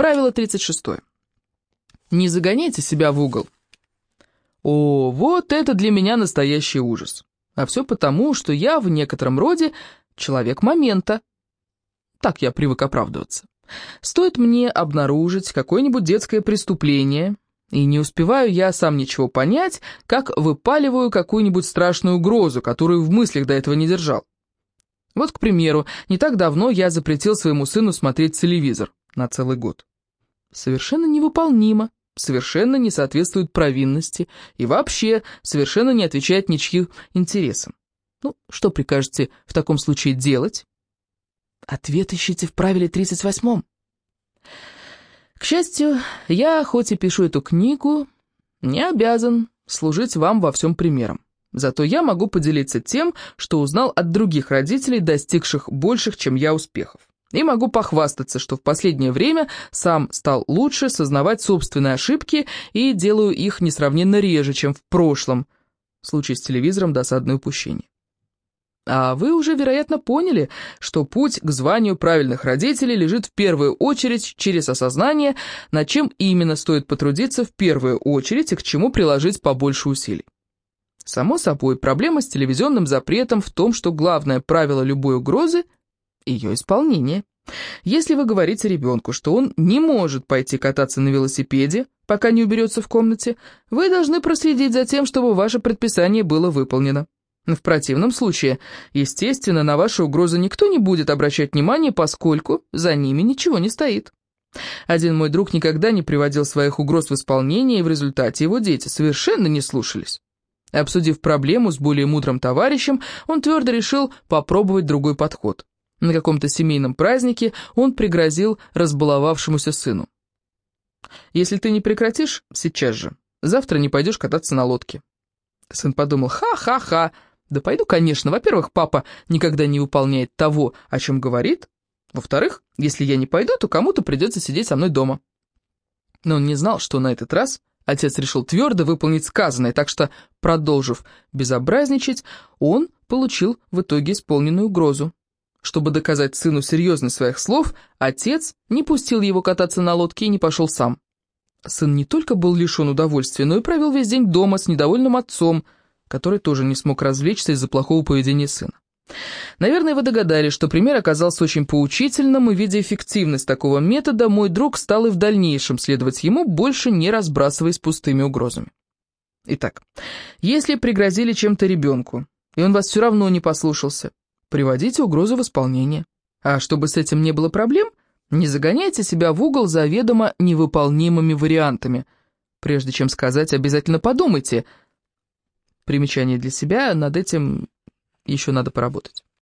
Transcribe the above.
Правило 36. Не загоняйте себя в угол. О, вот это для меня настоящий ужас. А все потому, что я в некотором роде человек момента. Так я привык оправдываться. Стоит мне обнаружить какое-нибудь детское преступление, и не успеваю я сам ничего понять, как выпаливаю какую-нибудь страшную угрозу, которую в мыслях до этого не держал. Вот, к примеру, не так давно я запретил своему сыну смотреть телевизор на целый год. Совершенно невыполнимо, совершенно не соответствует провинности и вообще совершенно не отвечает ничьим интересам. Ну, что прикажете в таком случае делать? Ответ ищите в правиле 38-м. К счастью, я, хоть и пишу эту книгу, не обязан служить вам во всем примером. Зато я могу поделиться тем, что узнал от других родителей, достигших больших, чем я, успехов. И могу похвастаться, что в последнее время сам стал лучше сознавать собственные ошибки и делаю их несравненно реже, чем в прошлом. В случае с телевизором досадное упущение. А вы уже, вероятно, поняли, что путь к званию правильных родителей лежит в первую очередь через осознание, над чем именно стоит потрудиться в первую очередь и к чему приложить побольше усилий. Само собой, проблема с телевизионным запретом в том, что главное правило любой угрозы – ее исполнение. Если вы говорите ребенку, что он не может пойти кататься на велосипеде, пока не уберется в комнате, вы должны проследить за тем, чтобы ваше предписание было выполнено. В противном случае, естественно, на ваши угрозы никто не будет обращать внимания, поскольку за ними ничего не стоит. Один мой друг никогда не приводил своих угроз в исполнение, и в результате его дети совершенно не слушались. Обсудив проблему с более мудрым товарищем, он твердо решил попробовать другой подход. На каком-то семейном празднике он пригрозил разбаловавшемуся сыну. «Если ты не прекратишь сейчас же, завтра не пойдешь кататься на лодке». Сын подумал, ха-ха-ха, да пойду, конечно. Во-первых, папа никогда не выполняет того, о чем говорит. Во-вторых, если я не пойду, то кому-то придется сидеть со мной дома. Но он не знал, что на этот раз Отец решил твердо выполнить сказанное, так что, продолжив безобразничать, он получил в итоге исполненную угрозу. Чтобы доказать сыну серьезность своих слов, отец не пустил его кататься на лодке и не пошел сам. Сын не только был лишен удовольствия, но и провел весь день дома с недовольным отцом, который тоже не смог развлечься из-за плохого поведения сына. Наверное, вы догадались, что пример оказался очень поучительным, и, видя эффективность такого метода, мой друг стал и в дальнейшем следовать ему, больше не разбрасываясь пустыми угрозами. Итак, если пригрозили чем-то ребенку, и он вас все равно не послушался, приводите угрозу в исполнение. А чтобы с этим не было проблем, не загоняйте себя в угол заведомо невыполнимыми вариантами. Прежде чем сказать, обязательно подумайте. Примечание для себя, над этим еще надо поработать.